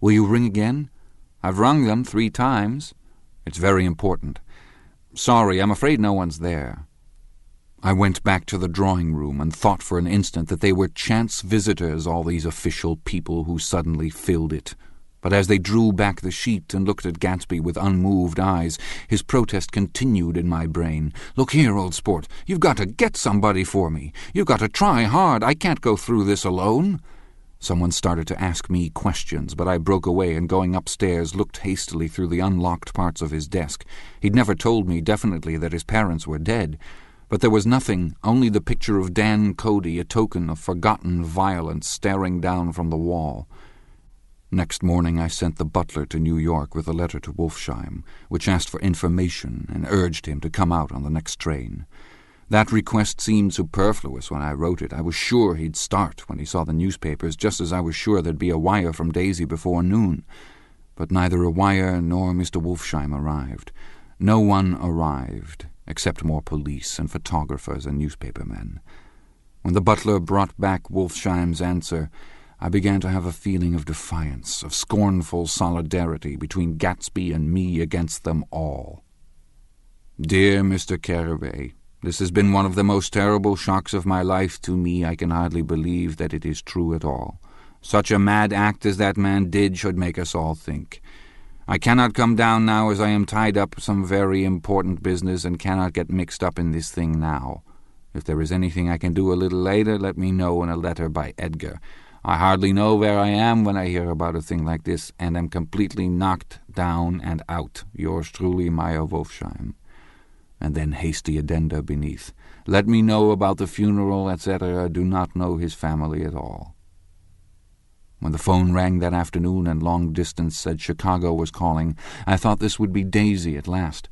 Will you ring again? I've rung them three times. It's very important. Sorry, I'm afraid no one's there. I went back to the drawing room and thought for an instant that they were chance visitors, all these official people who suddenly filled it. But as they drew back the sheet and looked at Gatsby with unmoved eyes, his protest continued in my brain. Look here, old sport, you've got to get somebody for me. You've got to try hard. I can't go through this alone. Someone started to ask me questions, but I broke away and going upstairs looked hastily through the unlocked parts of his desk. He'd never told me definitely that his parents were dead. But there was nothing, only the picture of Dan Cody, a token of forgotten violence, staring down from the wall. Next morning I sent the butler to New York with a letter to Wolfsheim, which asked for information and urged him to come out on the next train. That request seemed superfluous when I wrote it. I was sure he'd start when he saw the newspapers, just as I was sure there'd be a wire from Daisy before noon. But neither a wire nor Mr. Wolfsheim arrived. No one arrived, except more police and photographers and newspapermen. When the butler brought back Wolfsheim's answer, I began to have a feeling of defiance, of scornful solidarity between Gatsby and me against them all. Dear Mr. Carraway, this has been one of the most terrible shocks of my life to me. I can hardly believe that it is true at all. Such a mad act as that man did should make us all think. I cannot come down now as I am tied up some very important business and cannot get mixed up in this thing now. If there is anything I can do a little later, let me know in a letter by Edgar. I hardly know where I am when I hear about a thing like this, and am completely knocked down and out. Yours truly, Meyer Wolfsheim. And then hasty addenda beneath. Let me know about the funeral, etc. Do not know his family at all. When the phone rang that afternoon and long distance said Chicago was calling, I thought this would be Daisy at last.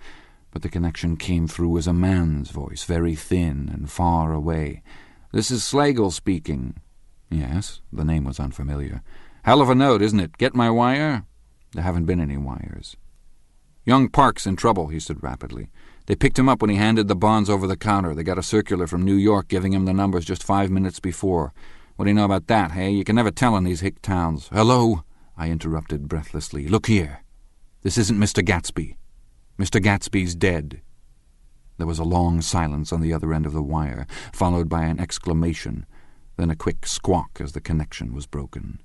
But the connection came through as a man's voice, very thin and far away. This is Slagle speaking. Yes, the name was unfamiliar. Hell of a note, isn't it? Get my wire? There haven't been any wires. Young Parke's in trouble, he said rapidly. They picked him up when he handed the bonds over the counter. They got a circular from New York giving him the numbers just five minutes before. What do you know about that, hey? You can never tell in these hick towns. Hello? I interrupted breathlessly. Look here. This isn't Mr. Gatsby. Mr. Gatsby's dead. There was a long silence on the other end of the wire, followed by an exclamation, then a quick squawk as the connection was broken.